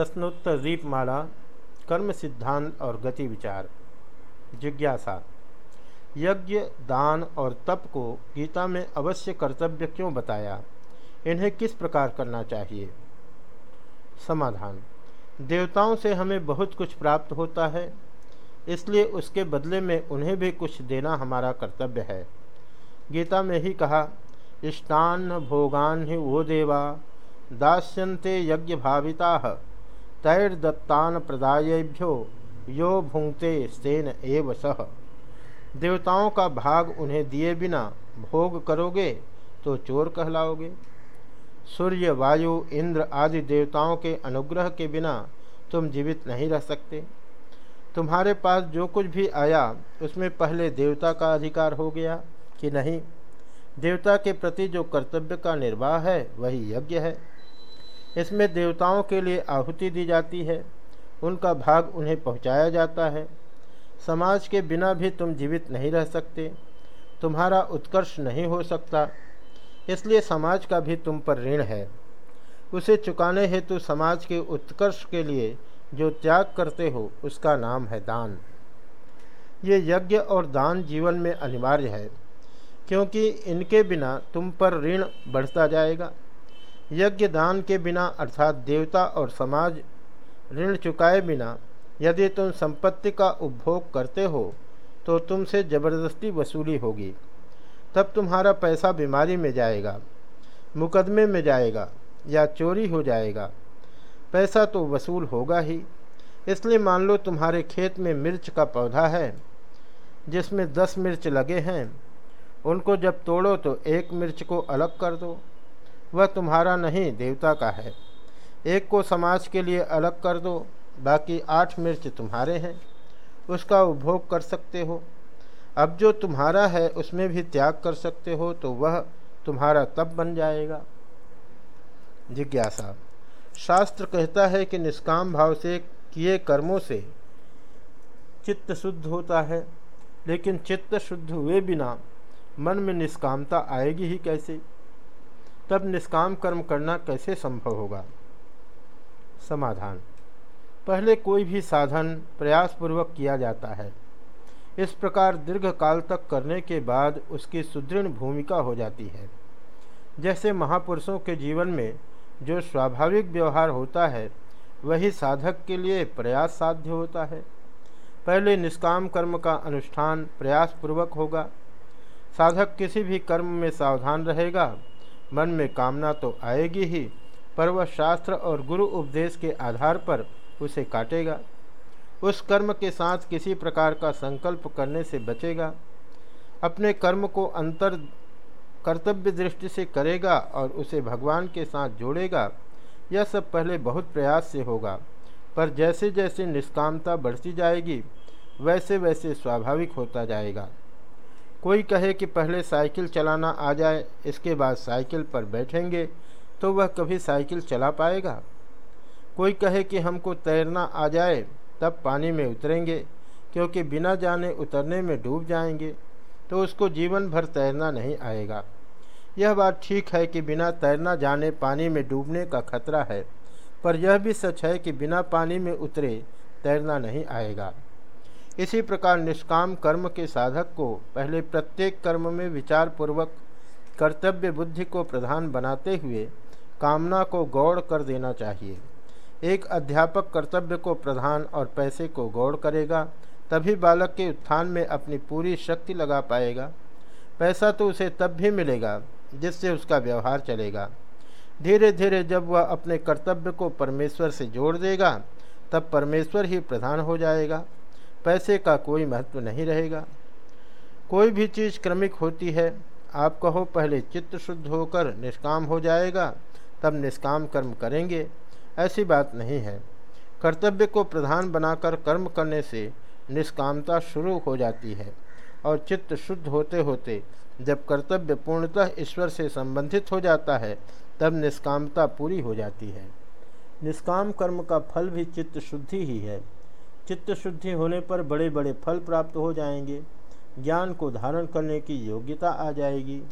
प्रश्नोत्तर दीपमाला कर्म सिद्धांत और गति विचार। जिज्ञासा, यज्ञ, दान और तप को गीता में अवश्य कर्तव्य क्यों बताया? इन्हें किस प्रकार करना चाहिए? समाधान, देवताओं से हमें बहुत कुछ प्राप्त होता है, इसलिए उसके बदले में उन्हें भी कुछ देना हमारा कर्तव्य है। गीता में ही कहा इष्टान भोगान ही वो देवा, दास्यन्ते यज्ञ भाविता तैर्दत्तान प्रदायभ्यो यो भुंगते स्तेन एव सह देवताओं का भाग उन्हें दिए बिना भोग करोगे तो चोर कहलाओगे। सूर्य, वायु, इंद्र आदि देवताओं के अनुग्रह के बिना तुम जीवित नहीं रह सकते। तुम्हारे पास जो कुछ भी आया, उसमें पहले देवता का अधिकार हो गया कि नहीं? देवता के प्रति जो कर्तव्य का निर्वाह है, वही यज्ञ है। इसमें देवताओं के लिए आहुति दी जाती है। उनका भाग उन्हें पहुँचाया जाता है। समाज के बिना भी तुम जीवित नहीं रह सकते। तुम्हारा उत्कर्ष नहीं हो सकता। इसलिए समाज का भी तुम पर ऋण है। उसे चुकाने हेतु समाज के उत्कर्ष के लिए जो त्याग करते हो, उसका नाम है दान। ये यज्ञ और दान जीवन में अनिवार्य है, क्योंकि इनके बिना तुम पर ऋण बढ़ता जाएगा। यज्ञ दान के बिना अर्थात देवता और समाज ऋण चुकाए बिना यदि तुम संपत्ति का उपभोग करते हो तो तुमसे ज़बरदस्ती वसूली होगी। तब तुम्हारा पैसा बीमारी में जाएगा, मुकदमे में जाएगा या चोरी हो जाएगा। पैसा तो वसूल होगा ही। इसलिए मान लो तुम्हारे खेत में मिर्च का पौधा है, जिसमें दस मिर्च लगे हैं, उनको जब तोड़ो तो एक मिर्च को अलग कर दो। वह तुम्हारा नहीं, देवता का है। एक को समाज के लिए अलग कर दो, बाकी आठ मिर्च तुम्हारे हैं। उसका उपभोग कर सकते हो। अब जो तुम्हारा है, उसमें भी त्याग कर सकते हो तो वह तुम्हारा तब बन जाएगा। जिज्ञासा। शास्त्र कहता है कि निष्काम भाव से किए कर्मों से चित्त शुद्ध होता है, लेकिन चित्त शुद्ध हुए बिना मन में निष्कामता आएगी ही कैसे? तब निष्काम कर्म करना कैसे संभव होगा? समाधान। पहले कोई भी साधन प्रयासपूर्वक किया जाता है। इस प्रकार दीर्घ काल तक करने के बाद उसकी सुदृढ़ भूमिका हो जाती है। जैसे महापुरुषों के जीवन में जो स्वाभाविक व्यवहार होता है, वही साधक के लिए प्रयास साध्य होता है। पहले निष्काम कर्म का अनुष्ठान प्रयासपूर्वक होगा। साधक किसी भी कर्म में सावधान रहेगा। मन में कामना तो आएगी ही, पर वह शास्त्र और गुरु उपदेश के आधार पर उसे काटेगा। उस कर्म के साथ किसी प्रकार का संकल्प करने से बचेगा। अपने कर्म को अंतर कर्तव्य दृष्टि से करेगा और उसे भगवान के साथ जोड़ेगा, यह सब पहले बहुत प्रयास से होगा, पर जैसे जैसे निष्कामता बढ़ती जाएगी वैसे वैसे स्वाभाविक होता जाएगा। कोई कहे कि पहले साइकिल चलाना आ जाए, इसके बाद साइकिल पर बैठेंगे तो वह कभी साइकिल चला पाएगा। कोई कहे कि हमको तैरना आ जाए, तब पानी में उतरेंगे, क्योंकि बिना जाने उतरने में डूब जाएँगे तो उसको जीवन भर तैरना नहीं आएगा। यह बात ठीक है कि बिना तैरना जाने पानी में डूबने का खतरा है, पर यह भी सच है कि बिना पानी में उतरे तैरना नहीं आएगा। इसी प्रकार निष्काम कर्म के साधक को पहले प्रत्येक कर्म में विचारपूर्वक कर्तव्य बुद्धि को प्रधान बनाते हुए कामना को गौड़ कर देना चाहिए। एक अध्यापक कर्तव्य को प्रधान और पैसे को गौड़ करेगा, तभी बालक के उत्थान में अपनी पूरी शक्ति लगा पाएगा। पैसा तो उसे तब भी मिलेगा, जिससे उसका व्यवहार चलेगा। धीरे धीरे जब वह अपने कर्तव्य को परमेश्वर से जोड़ देगा, तब परमेश्वर ही प्रधान हो जाएगा। पैसे का कोई महत्व नहीं रहेगा। कोई भी चीज़ क्रमिक होती है, आप कहो पहले चित्त शुद्ध होकर निष्काम हो जाएगा, तब निष्काम कर्म करेंगे। ऐसी बात नहीं है। कर्तव्य को प्रधान बनाकर कर्म करने से निष्कामता शुरू हो जाती है और चित्त शुद्ध होते होते जब कर्तव्य पूर्णतः ईश्वर से संबंधित हो जाता है, तब निष्कामता पूरी हो जाती है। निष्काम कर्म का फल भी चित्त शुद्धि ही है। चित्त शुद्धि होने पर बड़े बड़े फल प्राप्त हो जाएँगे। ज्ञान को धारण करने की योग्यता आ जाएगी।